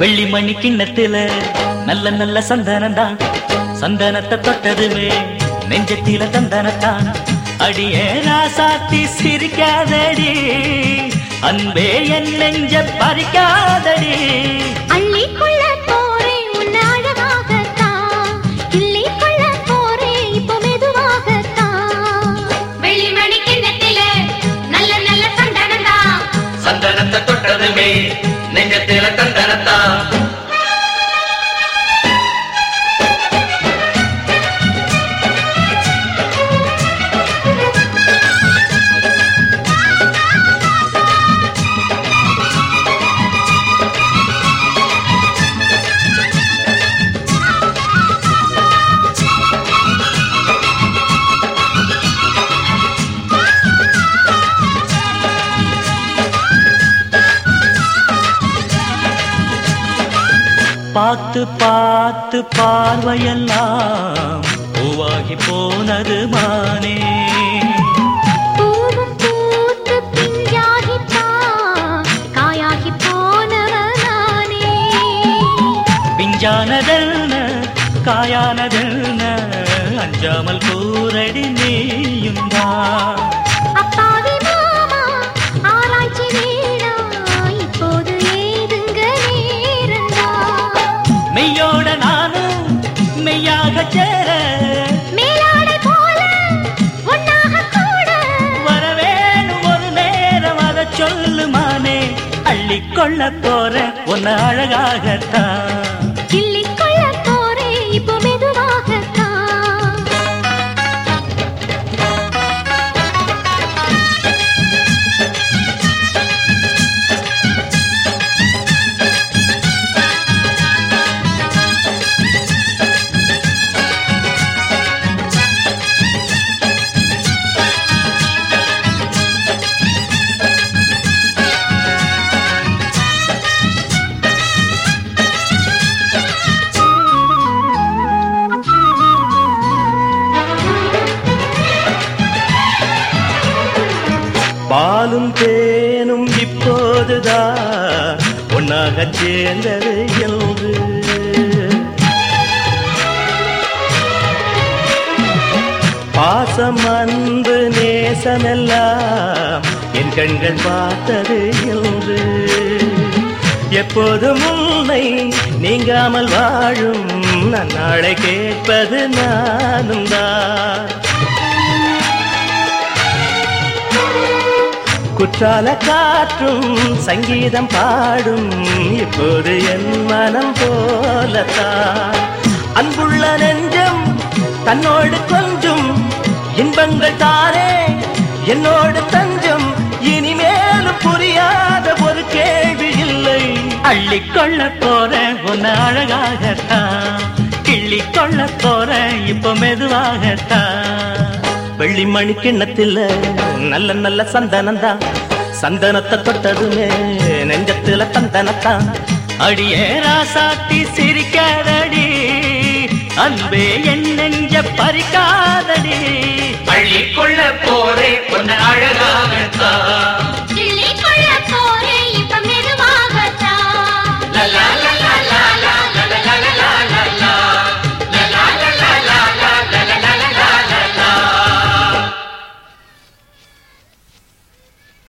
வெள்ளி மணி கிண்ணத்துல நல்ல நல்ல சந்தனம்தான். சந்தனத்தை தொட்டதுமே நெஞ்சத்தில தந்தனத்தான். அடியே ராசாத்தி சிரிக்காதடி. அன்பே என் நெஞ்ச பறிக்காதடி. அள்ளிக்கொள்ள போறேன் உன்னை அழகாகத்தான் கிள்ளிக்கொள்ள போறேன் இப்போ மெதுவாகத்தான். வெள்ளிமணி கிண்ணத்தில நல்ல நல்ல சந்தனம்தான். சந்தனத்தை தொட்டதுமே பார்த்து பார்த்து பார்வையெல்லாம் பூவாகி போனது மானே பிஞ்சானதென்ன காயானதென்ன அஞ்சாமல் கூரடி நீயும் தான் அதை சொல்லுமானே. அள்ளிக்கொள்ள போற உன்னை அழகாகத்தான். பாலும் தேனும் இப்போதுதான் ஒன்னாக சேர்ந்தது என்று. பாசம் அன்பு நேசமெல்லாம் என் கண்கள் பார்த்தது என்று. எப்போதும் உன்னை நீங்காமல் வாழும் நாளை கேட்பது நானும் தான் குற்றால காற்றும் சங்கீதம் பாடும். இப்போது என் மனம் போலத்தான். அன்புள்ள நெஞ்சம் தன்னோடு கொஞ்சம். இன்பங்கள் தானே என்னோடு தஞ்சம். இனிமேலும் புரியாத ஒரு கேள்வி இல்லை. அள்ளிக்கொள்ள போற ஒன்னு அழகாகத்தான். கிள்ளி கொள்ள போற இப்ப மெதுவாகத்தான். வெள்ளி மணி கிண்ணத்தில் நல்ல நல்ல சந்தனம் தான் சந்தனத்தை தொட்டதுமே நெஞ்சத்துல தந்தனத்தான். அடியே ராசாத்தி சிரிக்காதடி அன்பே என் நெஞ்ச பறிக்காதடி. அள்ளிக்கொள்ள போறே பொன்ன